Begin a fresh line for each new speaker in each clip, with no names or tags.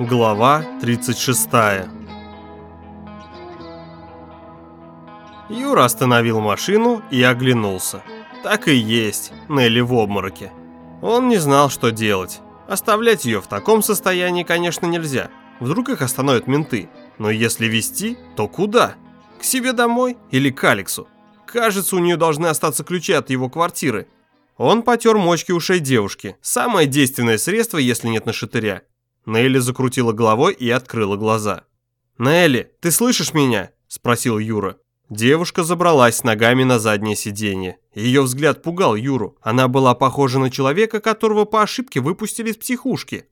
Глава 36 Юра остановил машину и оглянулся. Так и есть, Нелли в обмороке. Он не знал, что делать. Оставлять ее в таком состоянии, конечно, нельзя. Вдруг их остановят менты. Но если вести, то куда? К себе домой или к Алексу? Кажется, у нее должны остаться ключи от его квартиры. Он потер мочки ушей девушки. Самое действенное средство, если нет нашатыря. Нелли закрутила головой и открыла глаза. «Нелли, ты слышишь меня?» – спросил Юра. Девушка забралась ногами на заднее сиденье. Ее взгляд пугал Юру. Она была похожа на человека, которого по ошибке выпустили из психушки.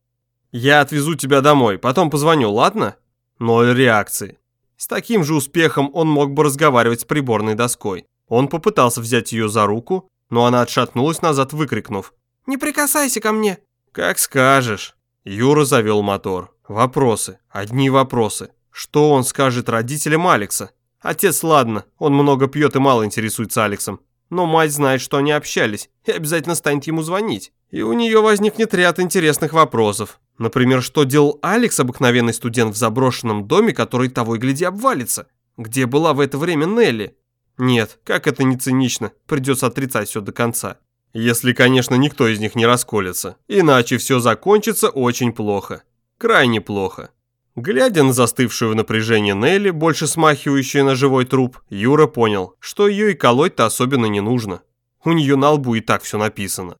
«Я отвезу тебя домой, потом позвоню, ладно?» Ноль реакции. С таким же успехом он мог бы разговаривать с приборной доской. Он попытался взять ее за руку, но она отшатнулась назад, выкрикнув. «Не прикасайся ко мне!» «Как скажешь!» Юра завел мотор. Вопросы. Одни вопросы. Что он скажет родителям Алекса? Отец, ладно, он много пьет и мало интересуется Алексом. Но мать знает, что они общались, и обязательно станет ему звонить. И у нее возникнет ряд интересных вопросов. Например, что делал Алекс, обыкновенный студент в заброшенном доме, который того и гляди обвалится? Где была в это время Нелли? Нет, как это не цинично, придется отрицать все до конца. Если, конечно, никто из них не расколется. Иначе все закончится очень плохо. Крайне плохо. Глядя на застывшую в напряжении Нелли, больше смахивающую на живой труп, Юра понял, что ее и колоть-то особенно не нужно. У нее на лбу и так все написано.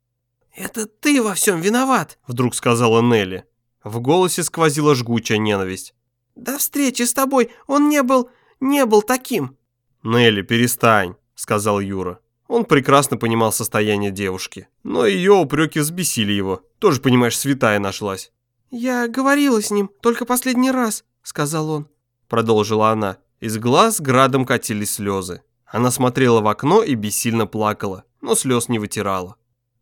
«Это ты во всем виноват», —
вдруг сказала Нелли. В голосе сквозила жгучая ненависть.
«До встречи с тобой он не был... не был таким».
«Нелли, перестань», — сказал Юра. Он прекрасно понимал состояние девушки, но ее упреки взбесили его. Тоже, понимаешь, святая нашлась.
«Я говорила с ним только последний раз», — сказал он.
Продолжила она. Из глаз градом катились слезы. Она смотрела в окно и бессильно плакала, но слез не вытирала.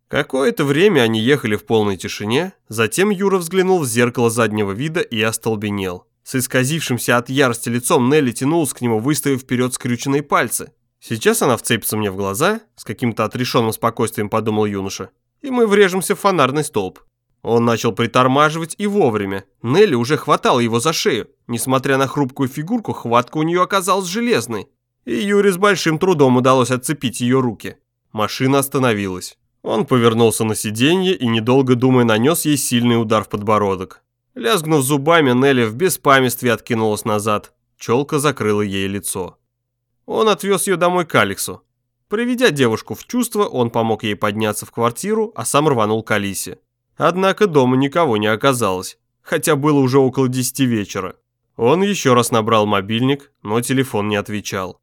Какое-то время они ехали в полной тишине, затем Юра взглянул в зеркало заднего вида и остолбенел. С исказившимся от ярости лицом Нелли тянулась к нему, выставив вперед скрюченные пальцы. Сейчас она вцепится мне в глаза, с каким-то отрешенным спокойствием подумал юноша, и мы врежемся в фонарный столб. Он начал притормаживать и вовремя. Нелли уже хватала его за шею. Несмотря на хрупкую фигурку, хватка у нее оказалась железной. И Юре с большим трудом удалось отцепить ее руки. Машина остановилась. Он повернулся на сиденье и, недолго думая, нанес ей сильный удар в подбородок. Лязгнув зубами, Нелли в беспамятстве откинулась назад. Челка закрыла ей лицо. Он отвез ее домой к Алексу. Приведя девушку в чувство, он помог ей подняться в квартиру, а сам рванул к Алисе. Однако дома никого не оказалось, хотя было уже около десяти вечера. Он еще раз набрал мобильник, но телефон не отвечал.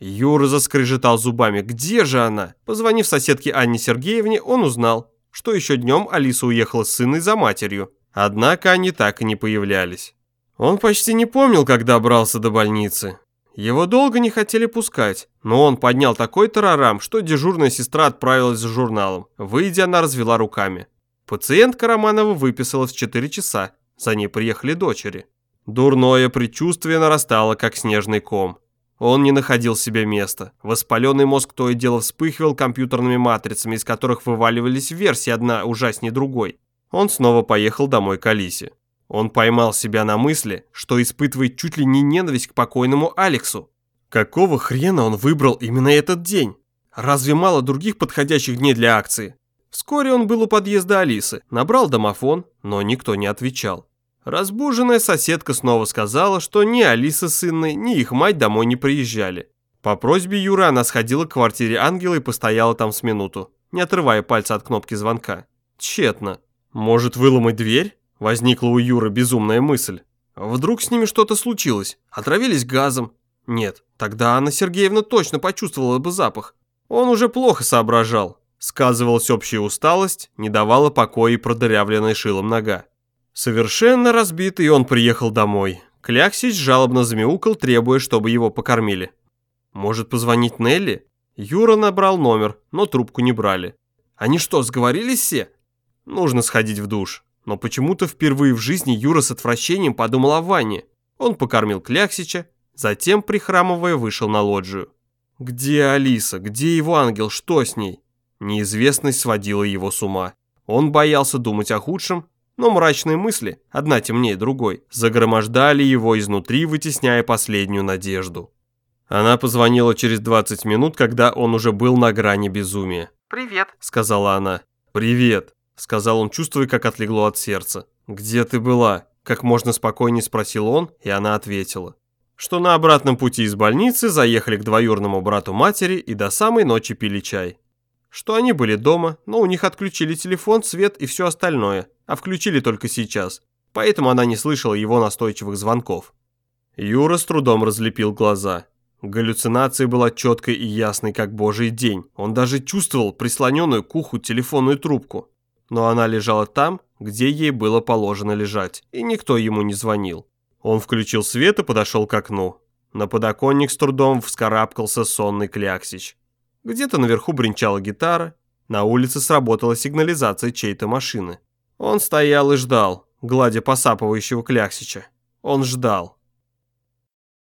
Юра заскрежетал зубами. «Где же она?» Позвонив соседке Анне Сергеевне, он узнал, что еще днем Алиса уехала с сыной за матерью. Однако они так и не появлялись. Он почти не помнил, как добрался до больницы. Его долго не хотели пускать, но он поднял такой тарарам, что дежурная сестра отправилась за журналом. Выйдя, она развела руками. Пациентка Романова выписалась в 4 часа, за ней приехали дочери. Дурное предчувствие нарастало, как снежный ком. Он не находил себе места. Воспаленный мозг то и дело вспыхивал компьютерными матрицами, из которых вываливались версии одна ужаснее другой. Он снова поехал домой к Алисе. Он поймал себя на мысли, что испытывает чуть ли не ненависть к покойному Алексу. Какого хрена он выбрал именно этот день? Разве мало других подходящих дней для акции? Вскоре он был у подъезда Алисы, набрал домофон, но никто не отвечал. Разбуженная соседка снова сказала, что ни Алиса с Инной, ни их мать домой не приезжали. По просьбе Юры она сходила к квартире Ангела и постояла там с минуту, не отрывая пальца от кнопки звонка. Тщетно. Может выломать дверь? Возникла у Юры безумная мысль. Вдруг с ними что-то случилось? Отравились газом? Нет, тогда Анна Сергеевна точно почувствовала бы запах. Он уже плохо соображал. Сказывалась общая усталость, не давала покоя и продырявленная шилом нога. Совершенно разбитый он приехал домой. Кляксич жалобно замяукал, требуя, чтобы его покормили. Может позвонить Нелли? Юра набрал номер, но трубку не брали. Они что, сговорились все? Нужно сходить в душ. Но почему-то впервые в жизни Юра с отвращением подумал о Ване. Он покормил Кляксича, затем, прихрамывая, вышел на лоджию. Где Алиса? Где его ангел? Что с ней? Неизвестность сводила его с ума. Он боялся думать о худшем, но мрачные мысли, одна темнее другой, загромождали его изнутри, вытесняя последнюю надежду. Она позвонила через 20 минут, когда он уже был на грани безумия.
«Привет», —
сказала она. «Привет», — сказал он, чувствуя, как отлегло от сердца. «Где ты была?» — как можно спокойнее спросил он, и она ответила. Что на обратном пути из больницы заехали к двоюрному брату матери и до самой ночи пили чай. Что они были дома, но у них отключили телефон, свет и все остальное, а включили только сейчас, поэтому она не слышала его настойчивых звонков. Юра с трудом разлепил глаза. Галлюцинация была четкой и ясной, как божий день. Он даже чувствовал прислоненную к уху телефонную трубку. Но она лежала там, где ей было положено лежать, и никто ему не звонил. Он включил свет и подошел к окну. На подоконник с трудом вскарабкался сонный Кляксич. Где-то наверху бренчала гитара, на улице сработала сигнализация чьей-то машины. Он стоял и ждал, гладя посапывающего Кляксича. Он ждал.